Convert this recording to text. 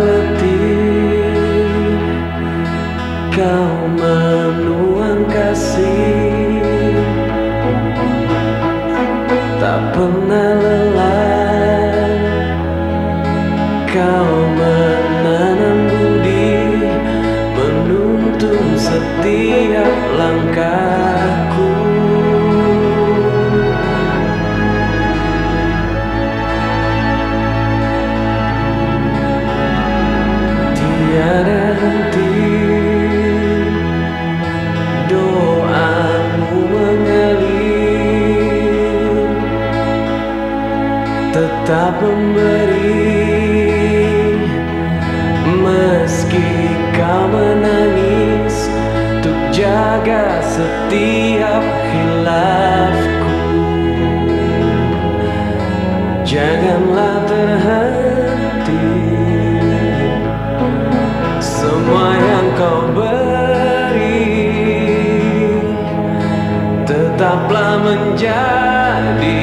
letih Kau menuang kasih. Tak pernah lelah Kau menanam budi Menuntun setiap langkahku Tetap memberi. Meski kau menangis Untuk jaga setiap hilafku Janganlah terhenti. Semua yang kau beri Tetaplah menjadi